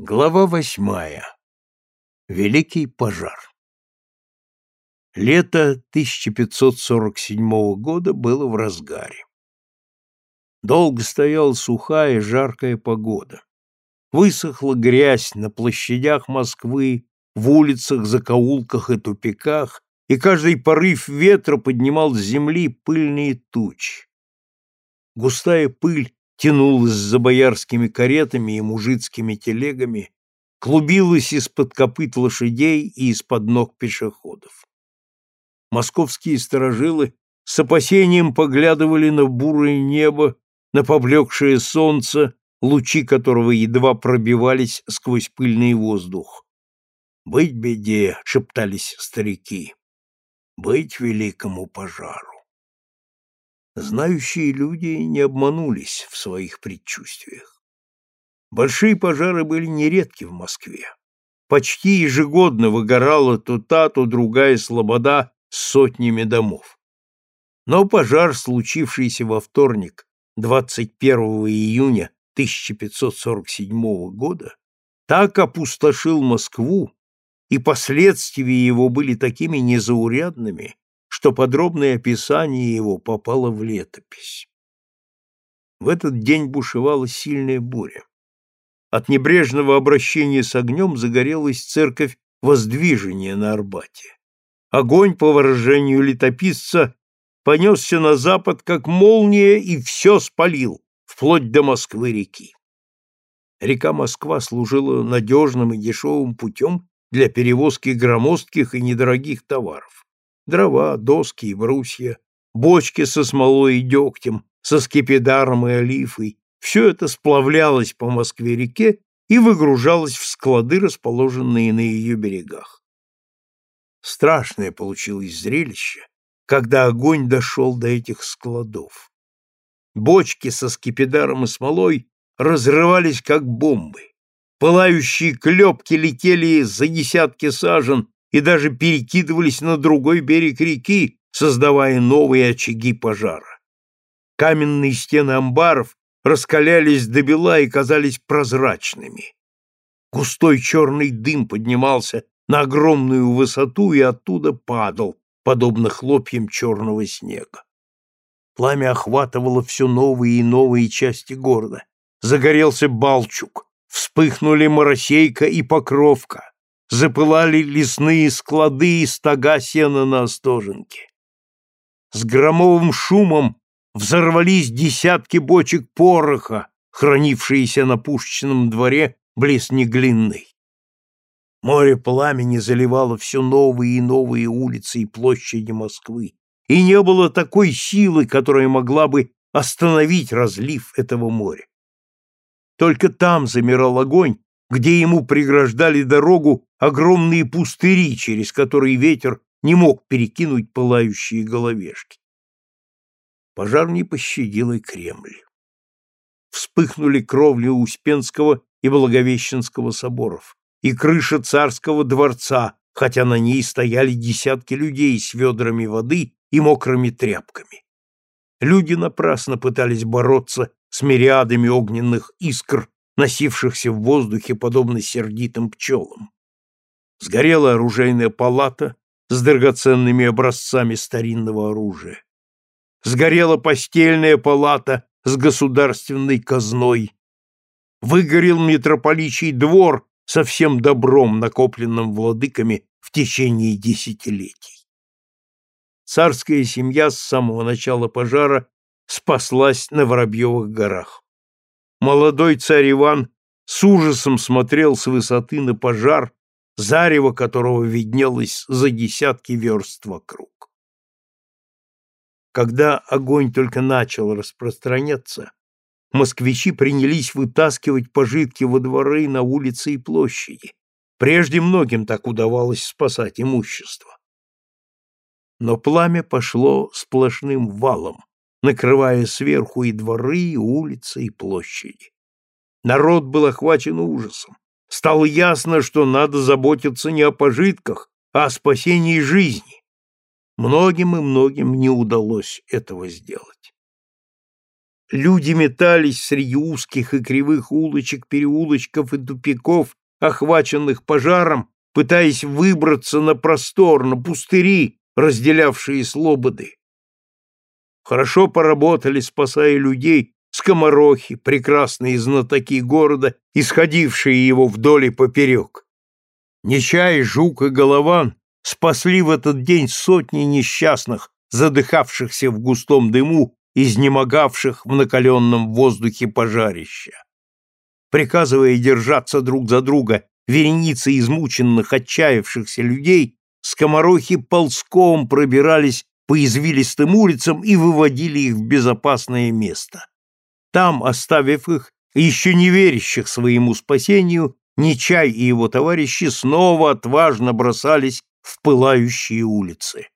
Глава восьмая. Великий пожар. Лето 1547 года было в разгаре. Долго стояла сухая жаркая погода. Высохла грязь на площадях Москвы, в улицах, закоулках и тупиках, и каждый порыв ветра поднимал с земли пыльные тучи. Густая пыль тянулась за боярскими каретами и мужицкими телегами, клубилась из-под копыт лошадей и из-под ног пешеходов. Московские сторожилы с опасением поглядывали на бурое небо, на поблекшее солнце, лучи которого едва пробивались сквозь пыльный воздух. «Быть беде!» — шептались старики. «Быть великому пожару!» Знающие люди не обманулись в своих предчувствиях. Большие пожары были нередки в Москве. Почти ежегодно выгорала то та, то другая слобода с сотнями домов. Но пожар, случившийся во вторник, 21 июня 1547 года, так опустошил Москву, и последствия его были такими незаурядными, что подробное описание его попало в летопись. В этот день бушевала сильная буря. От небрежного обращения с огнем загорелась церковь Воздвижения на Арбате. Огонь, по выражению летописца, понесся на запад, как молния, и все спалил, вплоть до Москвы-реки. Река Москва служила надежным и дешевым путем для перевозки громоздких и недорогих товаров дрова, доски и брусья, бочки со смолой и дегтем, со скипидаром и олифой, все это сплавлялось по Москве-реке и выгружалось в склады, расположенные на ее берегах. Страшное получилось зрелище, когда огонь дошел до этих складов. Бочки со скипидаром и смолой разрывались, как бомбы. Пылающие клепки летели за десятки сажен и даже перекидывались на другой берег реки, создавая новые очаги пожара. Каменные стены амбаров раскалялись до бела и казались прозрачными. Густой черный дым поднимался на огромную высоту и оттуда падал, подобно хлопьям черного снега. Пламя охватывало все новые и новые части города. Загорелся Балчук, вспыхнули Моросейка и Покровка, запылали лесные склады и стога сена на Остоженке. С громовым шумом взорвались десятки бочек пороха, хранившиеся на пушечном дворе близ Неглинной. Море пламени заливало все новые и новые улицы и площади Москвы, и не было такой силы, которая могла бы остановить разлив этого моря. Только там замирал огонь, где ему преграждали дорогу огромные пустыри, через которые ветер не мог перекинуть пылающие головешки. Пожар не пощадил и Кремль. Вспыхнули кровли Успенского и Благовещенского соборов, и крыша царского дворца, хотя на ней стояли десятки людей с ведрами воды и мокрыми тряпками. Люди напрасно пытались бороться с мириадами огненных искр, носившихся в воздухе подобно сердитым пчелам. Сгорела оружейная палата с драгоценными образцами старинного оружия. Сгорела постельная палата с государственной казной. Выгорел митрополичий двор со всем добром, накопленным владыками в течение десятилетий. Царская семья с самого начала пожара спаслась на Воробьевых горах. Молодой царь Иван с ужасом смотрел с высоты на пожар, зарево которого виднелось за десятки верст вокруг. Когда огонь только начал распространяться, москвичи принялись вытаскивать пожитки во дворы, на улицы и площади. Прежде многим так удавалось спасать имущество. Но пламя пошло сплошным валом, накрывая сверху и дворы, и улицы, и площади. Народ был охвачен ужасом. Стало ясно, что надо заботиться не о пожитках, а о спасении жизни. Многим и многим не удалось этого сделать. Люди метались среди узких и кривых улочек, переулочков и тупиков, охваченных пожаром, пытаясь выбраться на простор, на пустыри, разделявшие слободы. Хорошо поработали, спасая людей, скоморохи, прекрасные знатоки города, исходившие его вдоль и поперек. Нечай, Жук и Голован спасли в этот день сотни несчастных, задыхавшихся в густом дыму, изнемогавших в накаленном воздухе пожарища. Приказывая держаться друг за друга вереницы измученных, отчаявшихся людей, скоморохи ползком пробирались по извилистым улицам и выводили их в безопасное место. Там, оставив их, еще не верящих своему спасению, Нечай и его товарищи снова отважно бросались в пылающие улицы.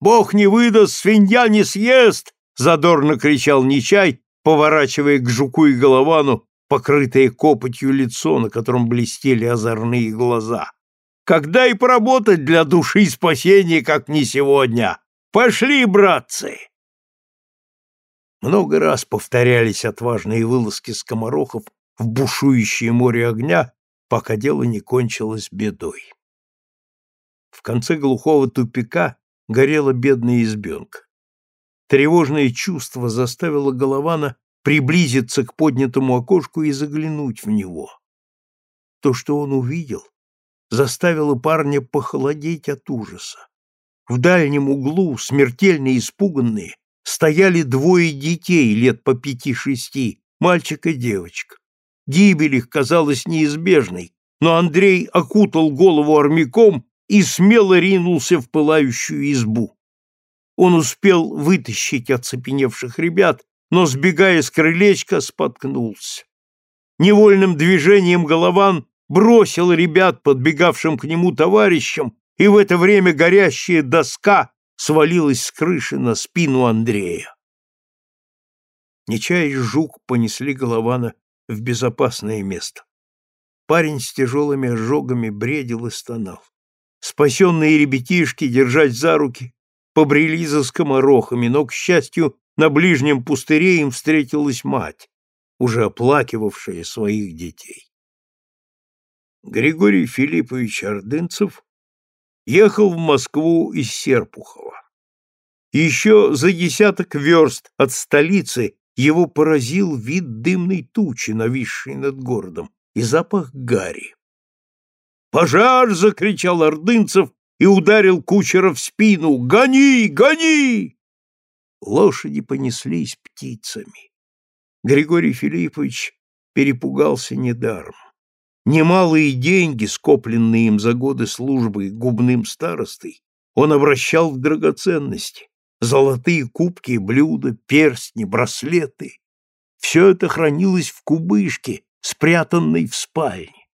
«Бог не выдаст, свинья не съест!» — задорно кричал Нечай, поворачивая к жуку и головану покрытое копотью лицо, на котором блестели озорные глаза. «Когда и поработать для души спасения, как не сегодня! Пошли, братцы!» Много раз повторялись отважные вылазки скоморохов в бушующее море огня, пока дело не кончилось бедой. В конце глухого тупика горела бедная избенка. Тревожное чувство заставило Голована приблизиться к поднятому окошку и заглянуть в него. То, что он увидел, заставило парня похолодеть от ужаса. В дальнем углу, смертельно испуганные, стояли двое детей лет по пяти-шести, мальчик и девочка. Гибель их казалась неизбежной, но Андрей окутал голову армяком и смело ринулся в пылающую избу. Он успел вытащить оцепеневших ребят, но, сбегая с крылечка, споткнулся. Невольным движением голован бросил ребят, подбегавшим к нему товарищам, и в это время горящая доска свалилась с крыши на спину Андрея. Нечай и Жук понесли Голована в безопасное место. Парень с тяжелыми ожогами бредил и стонал. Спасенные ребятишки, держать за руки, побрели за скоморохами, но, к счастью, на ближнем пустыре им встретилась мать, уже оплакивавшая своих детей. Григорий Филиппович Ордынцев ехал в Москву из Серпухова. Еще за десяток верст от столицы его поразил вид дымной тучи, нависшей над городом, и запах гари. «Пожар!» — закричал Ордынцев и ударил кучера в спину. «Гони! Гони!» Лошади понеслись птицами. Григорий Филиппович перепугался недаром. Немалые деньги, скопленные им за годы службы губным старостой, он обращал в драгоценности. Золотые кубки, блюда, перстни, браслеты. Все это хранилось в кубышке, спрятанной в спальне.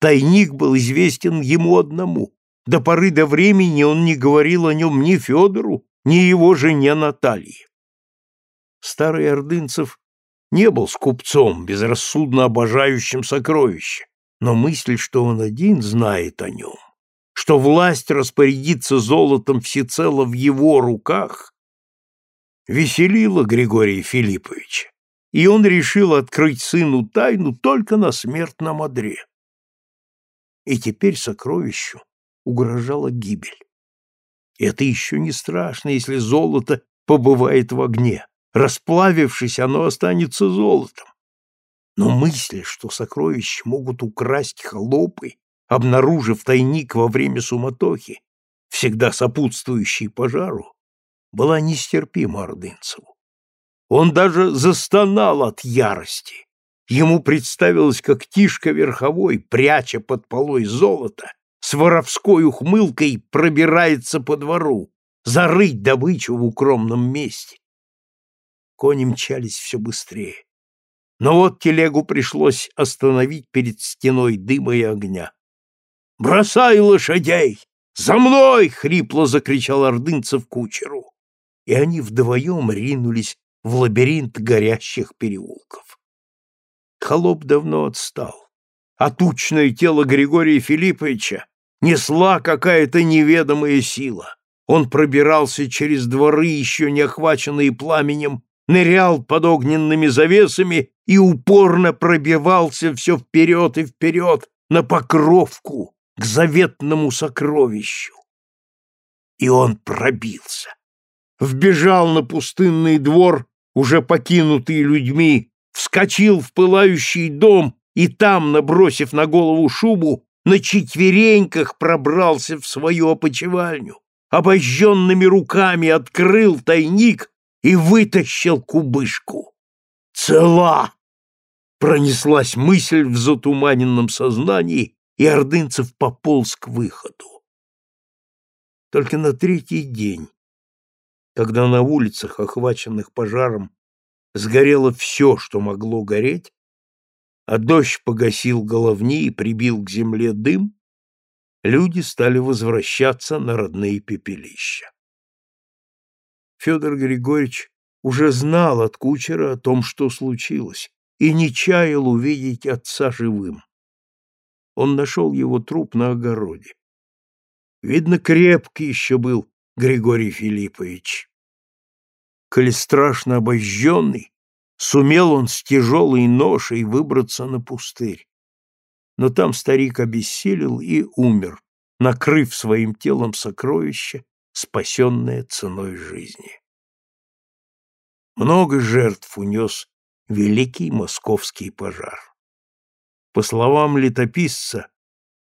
Тайник был известен ему одному. До поры до времени он не говорил о нем ни Федору, ни его жене Наталье. Старый Ордынцев не был скупцом, безрассудно обожающим сокровища, но мысль, что он один знает о нем, что власть распорядиться золотом всецело в его руках, веселила Григория Филипповича, и он решил открыть сыну тайну только на смертном одре. И теперь сокровищу угрожала гибель. Это еще не страшно, если золото побывает в огне. Расплавившись, оно останется золотом. Но мысль, что сокровища могут украсть холопы, обнаружив тайник во время суматохи, всегда сопутствующей пожару, была нестерпима Ордынцеву. Он даже застонал от ярости. Ему представилось, как Тишка Верховой, пряча под полой золото, с воровской ухмылкой пробирается по двору, зарыть добычу в укромном месте. Кони мчались все быстрее. Но вот телегу пришлось остановить перед стеной дыма и огня. «Бросай лошадей! За мной!» — хрипло закричал Ордынцев кучеру. И они вдвоем ринулись в лабиринт горящих переулков. Холоп давно отстал, а тучное тело Григория Филипповича несла какая-то неведомая сила. Он пробирался через дворы, еще не охваченные пламенем, нырял под огненными завесами и упорно пробивался все вперед и вперед на покровку к заветному сокровищу. И он пробился. Вбежал на пустынный двор, уже покинутый людьми, вскочил в пылающий дом и там, набросив на голову шубу, на четвереньках пробрался в свою опочивальню, обожженными руками открыл тайник и вытащил кубышку. «Цела!» Пронеслась мысль в затуманенном сознании, и Ордынцев пополз к выходу. Только на третий день, когда на улицах, охваченных пожаром, сгорело все, что могло гореть, а дождь погасил головни и прибил к земле дым, люди стали возвращаться на родные пепелища. Федор Григорьевич уже знал от кучера о том, что случилось, и не чаял увидеть отца живым. Он нашел его труп на огороде. Видно, крепкий еще был Григорий Филиппович. Коли страшно обожженный, сумел он с тяжелой ношей выбраться на пустырь. Но там старик обессилел и умер, накрыв своим телом сокровище, спасенное ценой жизни. Много жертв унес великий московский пожар. По словам летописца,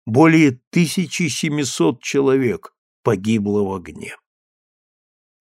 более 1700 человек погибло в огне.